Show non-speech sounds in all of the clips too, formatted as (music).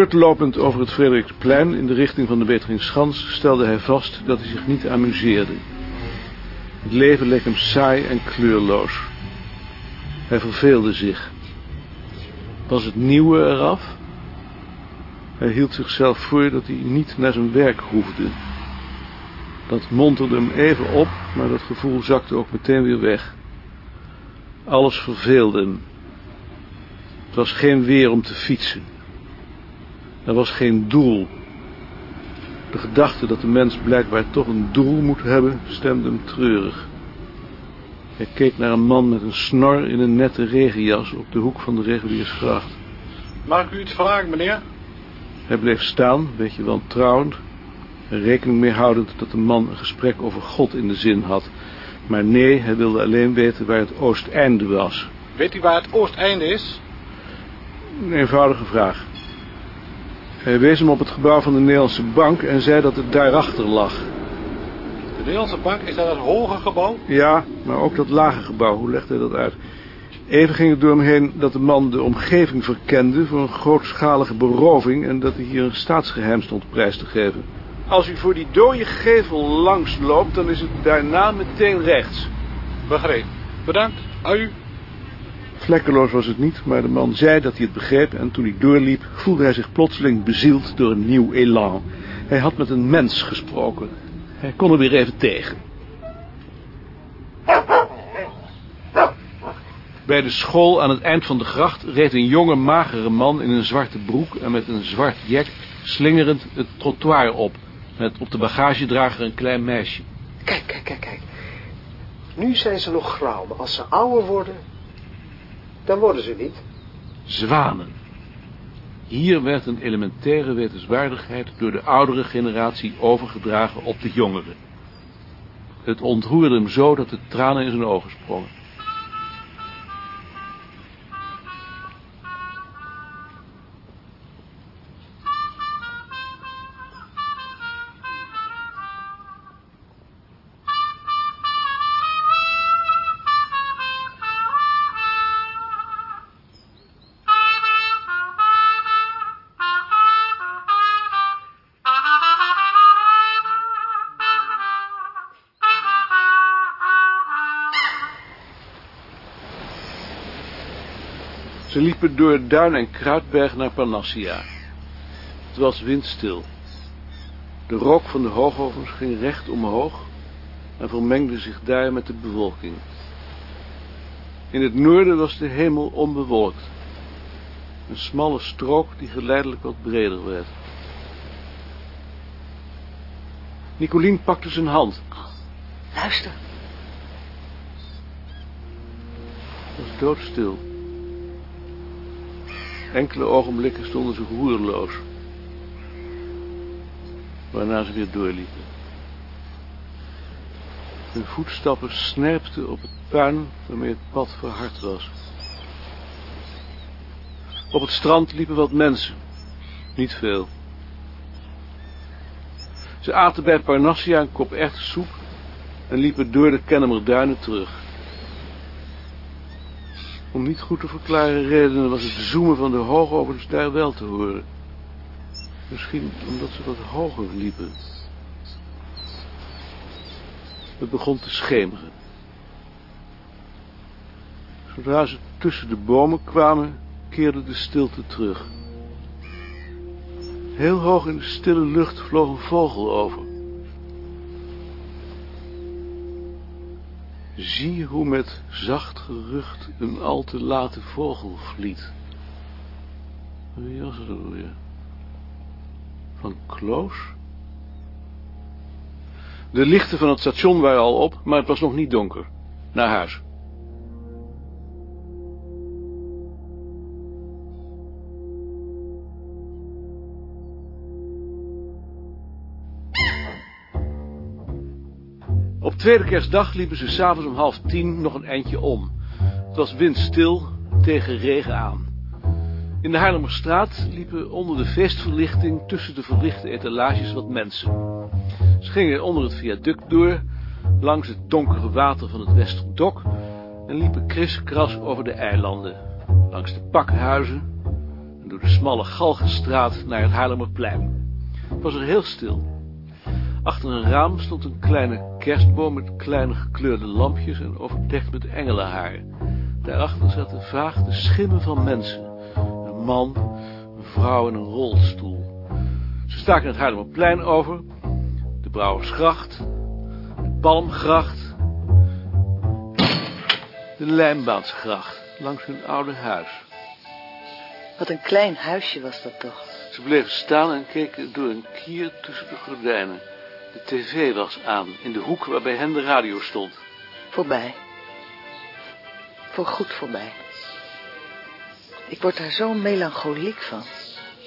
Voortlopend over het Frederiksplein in de richting van de Beteringschans stelde hij vast dat hij zich niet amuseerde. Het leven leek hem saai en kleurloos. Hij verveelde zich. Was het nieuwe eraf? Hij hield zichzelf voor dat hij niet naar zijn werk hoefde. Dat monterde hem even op, maar dat gevoel zakte ook meteen weer weg. Alles verveelde hem. Het was geen weer om te fietsen. Er was geen doel. De gedachte dat de mens blijkbaar toch een doel moet hebben, stemde hem treurig. Hij keek naar een man met een snor in een nette regenjas op de hoek van de reguliersgracht. Mag ik u iets vragen, meneer? Hij bleef staan, een beetje wantrouwend, er rekening mee houdend dat de man een gesprek over God in de zin had. Maar nee, hij wilde alleen weten waar het oosteinde was. Weet u waar het oosteinde is? Een eenvoudige vraag. Hij wees hem op het gebouw van de Nederlandse bank en zei dat het daarachter lag. De Nederlandse bank, is dat het hoge gebouw? Ja, maar ook dat lage gebouw, hoe legde hij dat uit? Even ging het door hem heen dat de man de omgeving verkende voor een grootschalige beroving en dat hij hier een staatsgeheim stond prijs te geven. Als u voor die dode gevel langs loopt, dan is het daarna meteen rechts. Begrepen. Bedankt. A u. Vlekkeloos was het niet, maar de man zei dat hij het begreep en toen hij doorliep voelde hij zich plotseling bezield door een nieuw elan. Hij had met een mens gesproken. Hij kon er weer even tegen. Bij de school aan het eind van de gracht reed een jonge magere man in een zwarte broek en met een zwart jek slingerend het trottoir op, met op de bagagedrager een klein meisje. Kijk, kijk, kijk, kijk. Nu zijn ze nog grauw, maar als ze ouder worden, dan worden ze niet. Zwanen. Hier werd een elementaire wetenswaardigheid door de oudere generatie overgedragen op de jongere. Het ontroerde hem zo dat de tranen in zijn ogen sprongen. Ze liepen door Duin en Kruidberg naar Panassia. Het was windstil. De rook van de hoogovens ging recht omhoog en vermengde zich daar met de bewolking. In het noorden was de hemel onbewolkt. Een smalle strook die geleidelijk wat breder werd. Nicolien pakte zijn hand. Luister. Het was doodstil. Enkele ogenblikken stonden ze roerloos. Waarna ze weer doorliepen. Hun voetstappen snerpten op het puin waarmee het pad verhard was. Op het strand liepen wat mensen. Niet veel. Ze aten bij Parnassia een kop soep en liepen door de Kennemerduinen terug. Om niet goed te verklaren redenen was het zoemen van de hoogovens daar wel te horen. Misschien omdat ze wat hoger liepen. Het begon te schemeren. Zodra ze tussen de bomen kwamen, keerde de stilte terug. Heel hoog in de stille lucht vloog een vogel over. Zie hoe met zacht gerucht een al te late vogel vliet. Wie was het alweer? Van Kloos? De lichten van het station waren al op, maar het was nog niet donker. Naar huis. Tweede kerstdag liepen ze s'avonds om half tien nog een eindje om. Het was windstil, tegen regen aan. In de Haarlemmerstraat liepen onder de feestverlichting tussen de verlichte etalages wat mensen. Ze gingen onder het viaduct door, langs het donkere water van het Westerdok en liepen kriskras over de eilanden, langs de pakhuizen, door de smalle Galgenstraat naar het Haarlemmerplein. Het was er heel stil. Achter een raam stond een kleine kerstboom met kleine gekleurde lampjes en overdekt met engelenhaar. Daarachter zaten vaag de schimmen van mensen. Een man, een vrouw en een rolstoel. Ze staken het Haarlemmerplein over, de Brouwersgracht, de Palmgracht, de Lijnbaansgracht, langs hun oude huis. Wat een klein huisje was dat toch. Ze bleven staan en keken door een kier tussen de gordijnen. De tv was aan, in de hoek waar bij hen de radio stond. Voorbij. Voor goed voorbij. Ik word daar zo melancholiek van.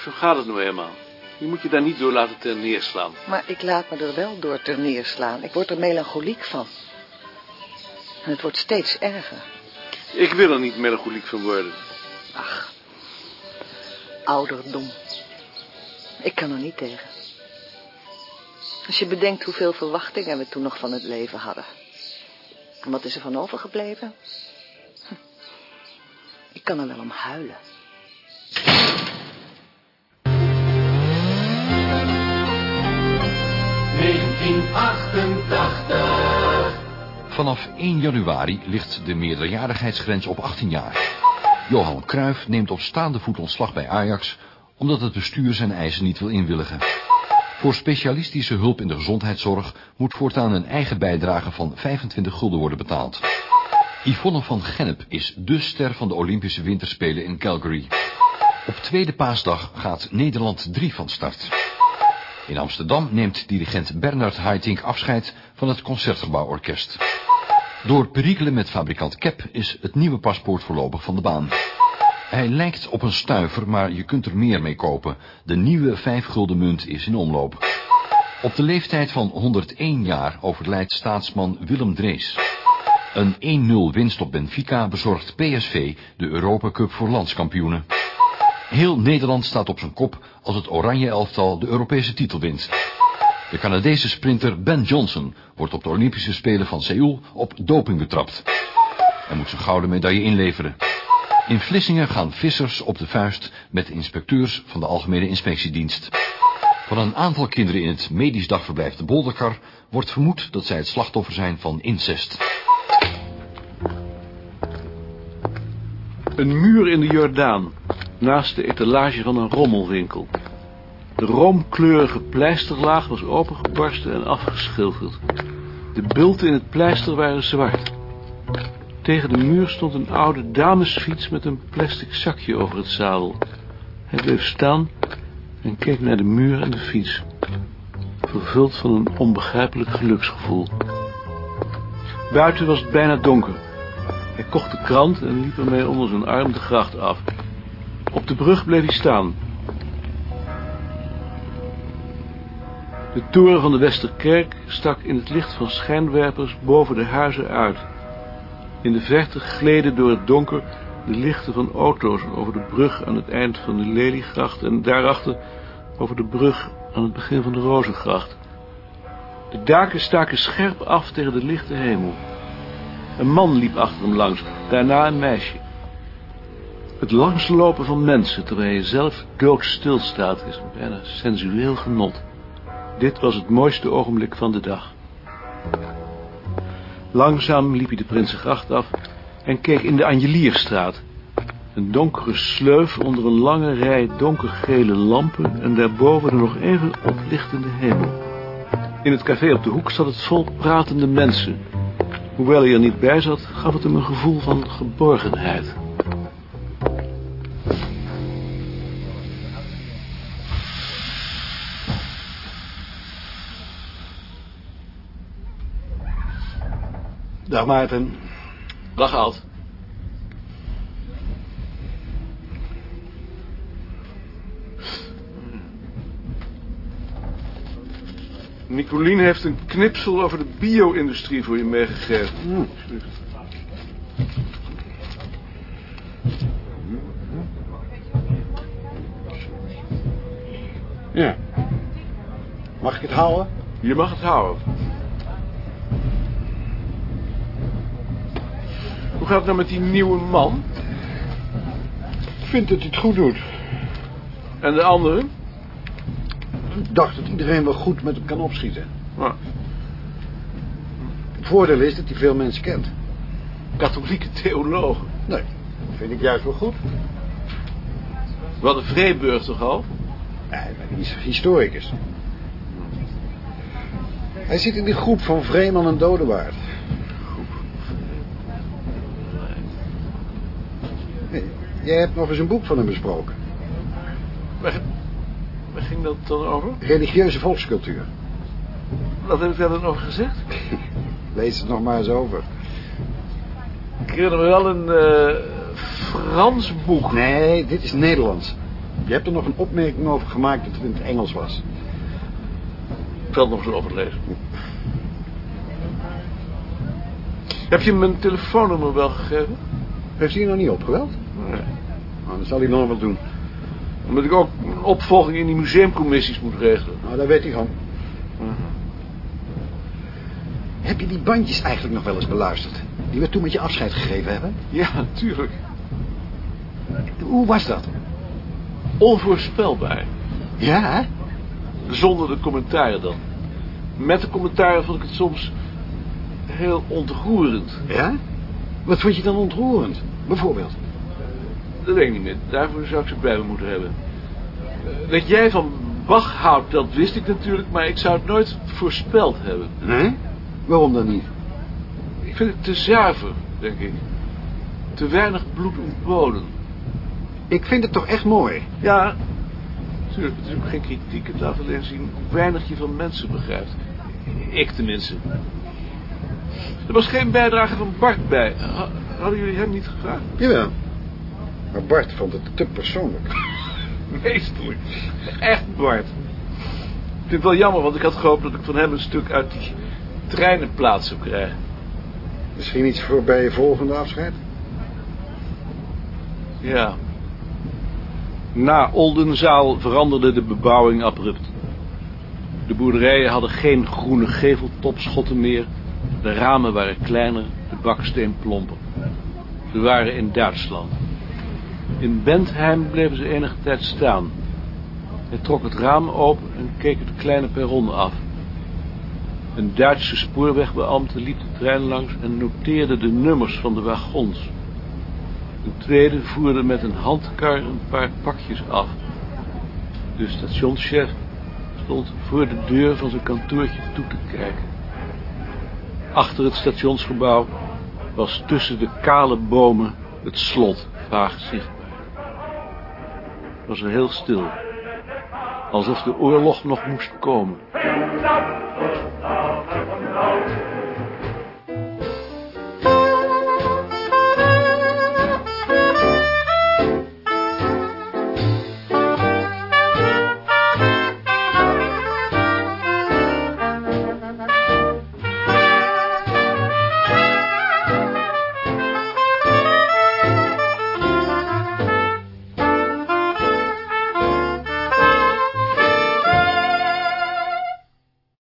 Zo gaat het nou eenmaal. Je moet je daar niet door laten ter neerslaan. Maar ik laat me er wel door ter neerslaan. Ik word er melancholiek van. En het wordt steeds erger. Ik wil er niet melancholiek van worden. Ach, ouderdom. Ik kan er niet tegen. Als je bedenkt hoeveel verwachtingen we toen nog van het leven hadden. En wat is er van overgebleven? Hm. Ik kan er wel om huilen. Vanaf 1 januari ligt de meerderjarigheidsgrens op 18 jaar. Johan Cruijff neemt op staande voet ontslag bij Ajax... omdat het bestuur zijn eisen niet wil inwilligen. Voor specialistische hulp in de gezondheidszorg... moet voortaan een eigen bijdrage van 25 gulden worden betaald. Yvonne van Gennep is de ster van de Olympische Winterspelen in Calgary. Op tweede paasdag gaat Nederland 3 van start. In Amsterdam neemt dirigent Bernard Haitink afscheid van het Concertgebouworkest. Door perikelen met fabrikant Kep is het nieuwe paspoort voorlopig van de baan. Hij lijkt op een stuiver, maar je kunt er meer mee kopen. De nieuwe 5 gulden munt is in omloop. Op de leeftijd van 101 jaar overlijdt staatsman Willem Drees. Een 1-0 winst op Benfica bezorgt PSV de Europa Cup voor landskampioenen. Heel Nederland staat op zijn kop als het oranje elftal de Europese titel wint. De Canadese sprinter Ben Johnson wordt op de Olympische Spelen van Seoul op doping betrapt. Hij moet zijn gouden medaille inleveren. In Vlissingen gaan vissers op de vuist met inspecteurs van de Algemene Inspectiedienst. Van een aantal kinderen in het medisch dagverblijf de Bolderkar wordt vermoed dat zij het slachtoffer zijn van incest. Een muur in de Jordaan, naast de etalage van een rommelwinkel. De roomkleurige pleisterlaag was opengebarsten en afgeschilderd. De bulten in het pleister waren zwart. Tegen de muur stond een oude damesfiets met een plastic zakje over het zadel. Hij bleef staan en keek naar de muur en de fiets. Vervuld van een onbegrijpelijk geluksgevoel. Buiten was het bijna donker. Hij kocht de krant en liep ermee onder zijn arm de gracht af. Op de brug bleef hij staan. De toren van de Westerkerk stak in het licht van schijnwerpers boven de huizen uit. In de verte gleden door het donker de lichten van auto's over de brug aan het eind van de Leliegracht en daarachter over de brug aan het begin van de Rozengracht. De daken staken scherp af tegen de lichte hemel. Een man liep achter hem langs, daarna een meisje. Het langslopen van mensen terwijl je zelf doodstil staat is een bijna sensueel genot. Dit was het mooiste ogenblik van de dag. Langzaam liep hij de Prinsengracht af en keek in de Angelierstraat. Een donkere sleuf onder een lange rij donkergele lampen en daarboven de nog even oplichtende hemel. In het café op de hoek zat het vol pratende mensen. Hoewel hij er niet bij zat, gaf het hem een gevoel van geborgenheid. Dag Maarten. Dag Alt. Nicolien heeft een knipsel over de bio-industrie voor je meegegeven. Hmm. Ja. Mag ik het houden? Je mag het houden. Hoe gaat het nou met die nieuwe man? Ik vind dat hij het goed doet. En de anderen? Ik dacht dat iedereen wel goed met hem kan opschieten. Nou, Het voordeel is dat hij veel mensen kent. katholieke theologen. Nee, dat vind ik juist wel goed. We hadden Vreeburg toch al? Nee, maar die is historicus. Hij zit in die groep van Vreeman en Dodewaard. Nee, jij hebt nog eens een boek van hem besproken. Waar, waar ging dat dan over? Religieuze volkscultuur. Wat heb ik daar dan over gezegd? (laughs) Lees het nog maar eens over. Ik herinner me wel een eh, Frans boek. Nee, dit is Nederlands. Je hebt er nog een opmerking over gemaakt dat het in het Engels was. Ik zal het nog eens overlezen. Heb je mijn telefoonnummer wel gegeven? Heeft hij je nog niet opgebeld? Nee. Nou, dan zal hij nog wel doen. Omdat ik ook een opvolging in die museumcommissies moet regelen. Nou, daar weet hij van. Heb je die bandjes eigenlijk nog wel eens beluisterd? Die we toen met je afscheid gegeven hebben? Ja, natuurlijk. Hoe was dat? Onvoorspelbaar. Ja, hè? Zonder de commentaren dan. Met de commentaren vond ik het soms heel ontroerend. Ja? Wat vond je dan ontroerend? Bijvoorbeeld? Dat weet ik niet meer. Daarvoor zou ik ze bij me moeten hebben. Eh, Dat jij van Bach houdt, dat wist ik natuurlijk, maar ik zou het nooit voorspeld hebben. Nee? Waarom dan niet? Ik vind het te zuiver, denk ik. Te weinig bloed ontboden. Ik vind het toch echt mooi. Ja, natuurlijk, het is ook geen kritiek. Het laat alleen zien hoe weinig je van mensen begrijpt. Ik tenminste. Er was geen bijdrage van Bart bij. Ha- Hadden jullie hem niet gevraagd? Jawel. Maar Bart vond het te persoonlijk. (laughs) Meesterlijk. Echt Bart. Ik vind het wel jammer, want ik had gehoopt dat ik van hem een stuk uit die treinenplaats zou krijgen. Misschien iets voor bij je volgende afscheid? Ja. Na Oldenzaal veranderde de bebouwing abrupt. De boerderijen hadden geen groene geveltopschotten meer. De ramen waren kleiner, de baksteen plomper. Ze waren in Duitsland. In Bentheim bleven ze enige tijd staan. Hij trok het raam open en keek het kleine perron af. Een Duitse spoorwegbeambte liep de trein langs en noteerde de nummers van de wagons. Een tweede voerde met een handkar een paar pakjes af. De stationschef stond voor de deur van zijn kantoortje toe te kijken. Achter het stationsgebouw was tussen de kale bomen het slot het was er heel stil, alsof de oorlog nog moest komen.